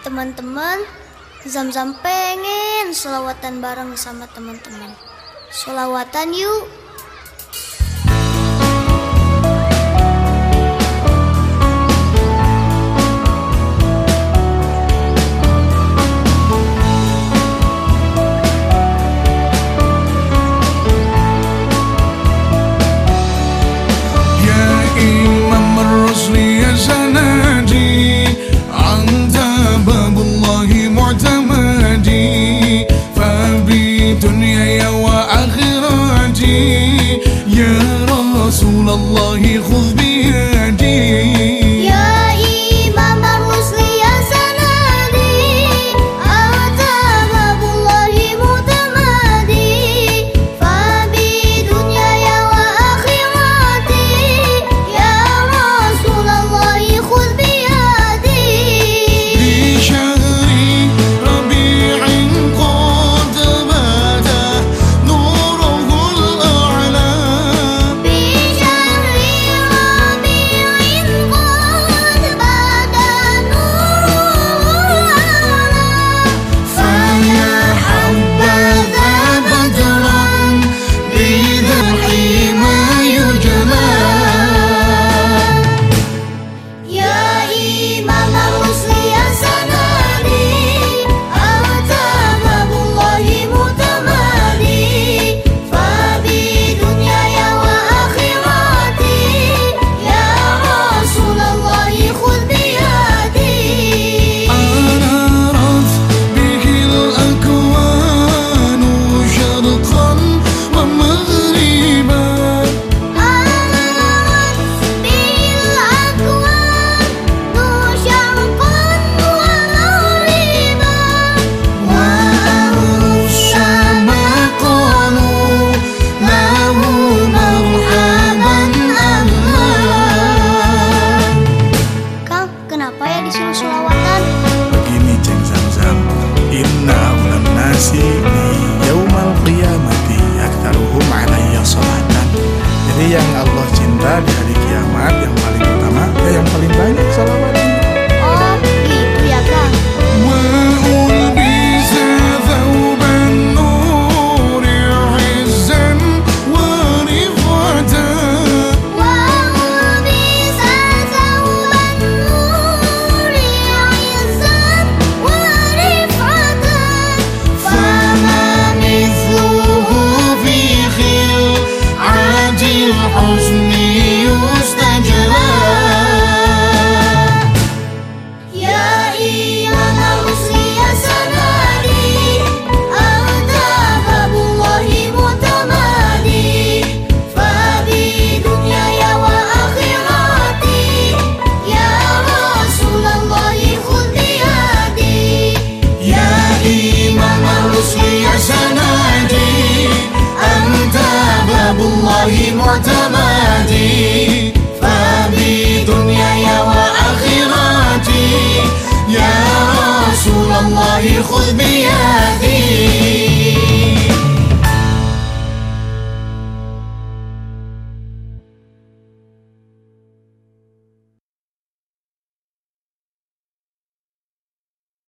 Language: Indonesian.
Teman-teman, Zam-Zam pengen selawatan bareng sama teman-teman. Selawatan yuk. Ya Imam حبيبي دنياي وآخرتي يا رسول الله خذ بيدي Surabaya di selawatan Begini Ceng Zam Zam, inna ulam nasi. خذ بيدي